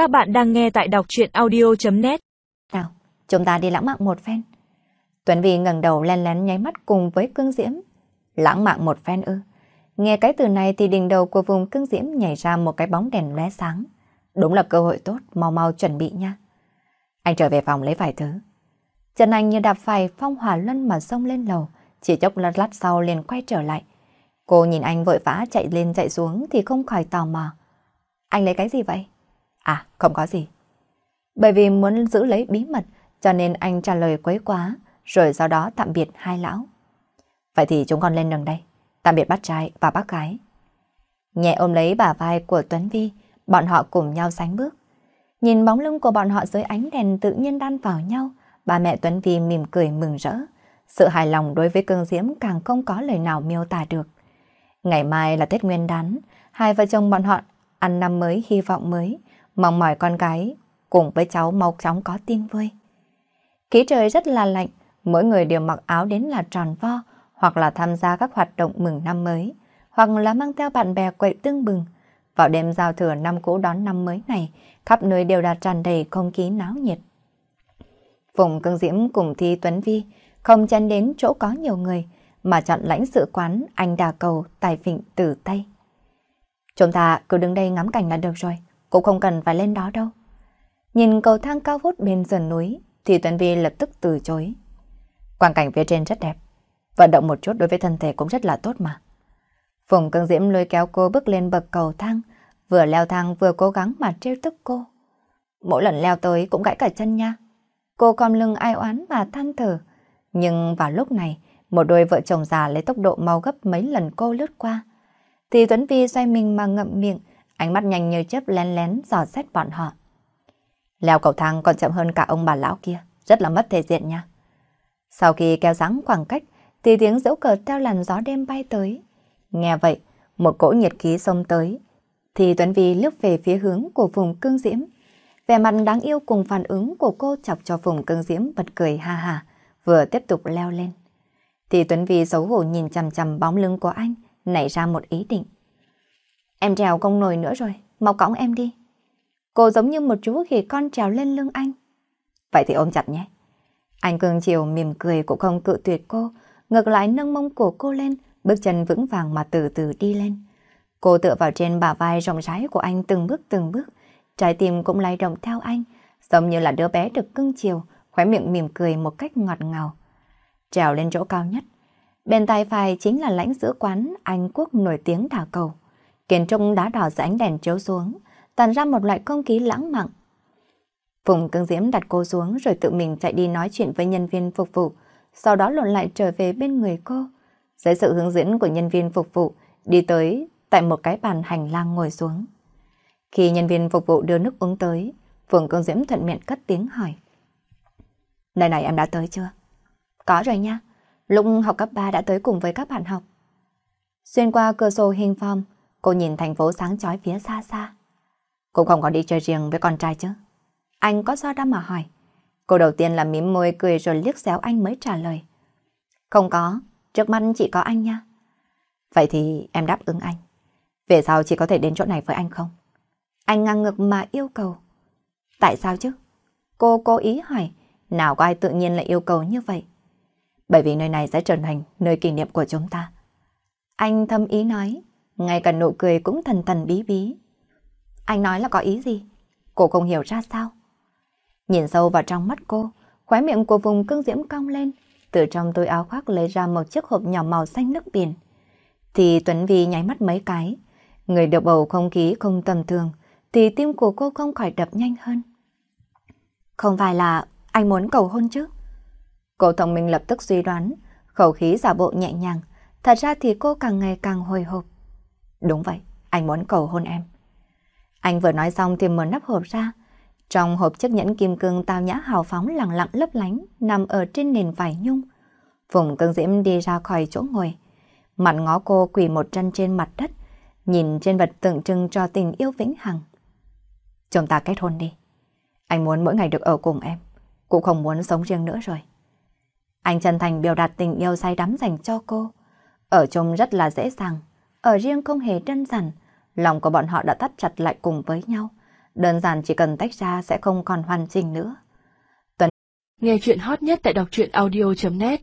Các bạn đang nghe tại đọc chuyện audio.net Nào, chúng ta đi lãng mạn một phen. Tuấn Vy ngẩng đầu len lén nháy mắt cùng với cương diễm. Lãng mạn một phen ư. Nghe cái từ này thì đỉnh đầu của vùng cương diễm nhảy ra một cái bóng đèn lóe sáng. Đúng là cơ hội tốt, mau mau chuẩn bị nha. Anh trở về phòng lấy vài thứ. Trần Anh như đạp phải phong hỏa luân mà xông lên lầu, chỉ chốc lát lát sau liền quay trở lại. Cô nhìn anh vội vã chạy lên chạy xuống thì không khỏi tò mò. Anh lấy cái gì vậy? À, không có gì. Bởi vì muốn giữ lấy bí mật, cho nên anh trả lời quấy quá, rồi sau đó tạm biệt hai lão. Vậy thì chúng con lên đường đây. Tạm biệt bác trai và bác gái. Nhẹ ôm lấy bà vai của Tuấn Vi, bọn họ cùng nhau sánh bước. Nhìn bóng lưng của bọn họ dưới ánh đèn tự nhiên đan vào nhau, bà mẹ Tuấn Vi mỉm cười mừng rỡ. Sự hài lòng đối với cương diễm càng không có lời nào miêu tả được. Ngày mai là Tết Nguyên đán, hai vợ chồng bọn họ ăn năm mới hy vọng mới, mong mỏi con gái cùng với cháu mau chóng có tin vui. Khí trời rất là lạnh, mỗi người đều mặc áo đến là tròn vo, hoặc là tham gia các hoạt động mừng năm mới, hoặc là mang theo bạn bè quậy tưng bừng. Vào đêm giao thừa năm cũ đón năm mới này, khắp nơi đều đã tràn đầy không khí náo nhiệt. Phùng Cương Diễm cùng Thi Tuấn Vi không chen đến chỗ có nhiều người, mà chọn lãnh sự quán anh đà cầu tài phịnh tử Tây. Chúng ta cứ đứng đây ngắm cảnh là được rồi, cũng không cần phải lên đó đâu. Nhìn cầu thang cao vút bên sườn núi, thì Tuấn Vi lập tức từ chối. Quang cảnh phía trên rất đẹp, vận động một chút đối với thân thể cũng rất là tốt mà. Phùng Cương Diễm lôi kéo cô bước lên bậc cầu thang, vừa leo thang vừa cố gắng mà trêu tức cô. Mỗi lần leo tới cũng gãy cả chân nha. Cô cong lưng ai oán và than thở. Nhưng vào lúc này, một đôi vợ chồng già lấy tốc độ mau gấp mấy lần cô lướt qua. Thì Tuấn Vi xoay mình mà ngậm miệng, ánh mắt nhanh như chớp lén lén dò xét bọn họ. Leo cầu thang còn chậm hơn cả ông bà lão kia, rất là mất thể diện nha. Sau khi kéo dáng khoảng cách, thì tiếng dễu cờ theo làn gió đêm bay tới. Nghe vậy, một cỗ nhiệt khí xông tới, thì Tuấn Vi lướt về phía hướng của vùng cương diễm. Vẻ mặt đáng yêu cùng phản ứng của cô chọc cho vùng cương diễm bật cười ha ha, vừa tiếp tục leo lên. Thì Tuấn Vi xấu hổ nhìn chằm chằm bóng lưng của anh, nảy ra một ý định. Em trèo không nổi nữa rồi, mau cõng em đi. Cô giống như một chú khỉ con trèo lên lưng anh. Vậy thì ôm chặt nhé. Anh cường chiều mỉm cười cũng không cự tuyệt cô, ngược lại nâng mông của cô lên, bước chân vững vàng mà từ từ đi lên. Cô tựa vào trên bả vai rộng rãi của anh từng bước từng bước, trái tim cũng lay động theo anh, giống như là đứa bé được cưng chiều, khóe miệng mỉm cười một cách ngọt ngào. Trèo lên chỗ cao nhất, bên tay phải chính là lãnh giữa quán Anh Quốc nổi tiếng đảo cầu. Kiến trúc đá đỏ dưới ánh đèn chiếu xuống, tàn ra một loại không khí lãng mạn. Phùng cưng diễm đặt cô xuống rồi tự mình chạy đi nói chuyện với nhân viên phục vụ, sau đó lộn lại trở về bên người cô. Dưới sự hướng dẫn của nhân viên phục vụ, đi tới tại một cái bàn hành lang ngồi xuống. Khi nhân viên phục vụ đưa nước uống tới, Phùng Cương diễm thuận miệng cất tiếng hỏi. Nơi này em đã tới chưa? Có rồi nha. Lúc học cấp 3 đã tới cùng với các bạn học. Xuyên qua cửa sổ hình phòng cô nhìn thành phố sáng chói phía xa xa. Cũng không có đi chơi riêng với con trai chứ. Anh có do đâm mà hỏi. Cô đầu tiên là mím môi cười rồi liếc xéo anh mới trả lời. Không có, trước mắt chỉ có anh nha. Vậy thì em đáp ứng anh. Về sau chỉ có thể đến chỗ này với anh không? Anh ngang ngực mà yêu cầu. Tại sao chứ? Cô cố ý hỏi, nào có ai tự nhiên lại yêu cầu như vậy? Bởi vì nơi này sẽ trở thành nơi kỷ niệm của chúng ta. Anh thâm ý nói, ngay cả nụ cười cũng thần thần bí bí. Anh nói là có ý gì? Cô không hiểu ra sao? Nhìn sâu vào trong mắt cô, khóe miệng của vùng cương diễm cong lên, từ trong túi áo khoác lấy ra một chiếc hộp nhỏ màu xanh nước biển. Thì Tuấn Vi nháy mắt mấy cái, người được bầu không khí không tầm thường, thì tim của cô không khỏi đập nhanh hơn. Không phải là anh muốn cầu hôn chứ? Cô thông minh lập tức suy đoán, khẩu khí giả bộ nhẹ nhàng, thật ra thì cô càng ngày càng hồi hộp. Đúng vậy, anh muốn cầu hôn em. Anh vừa nói xong thì mở nắp hộp ra. Trong hộp chiếc nhẫn kim cương tao nhã hào phóng lặng lặng lấp lánh nằm ở trên nền vải nhung. Phùng cương diễm đi ra khỏi chỗ ngồi. Mặt ngó cô quỳ một chân trên mặt đất, nhìn trên vật tượng trưng cho tình yêu vĩnh hằng. Chúng ta kết hôn đi. Anh muốn mỗi ngày được ở cùng em, cũng không muốn sống riêng nữa rồi. Anh chân thành biểu đạt tình yêu say đắm dành cho cô. Ở chung rất là dễ dàng, ở riêng không hề đơn giản. Lòng của bọn họ đã tắt chặt lại cùng với nhau. Đơn giản chỉ cần tách ra sẽ không còn hoàn chỉnh nữa. Nghe chuyện hot nhất tại đọc truyện audio.net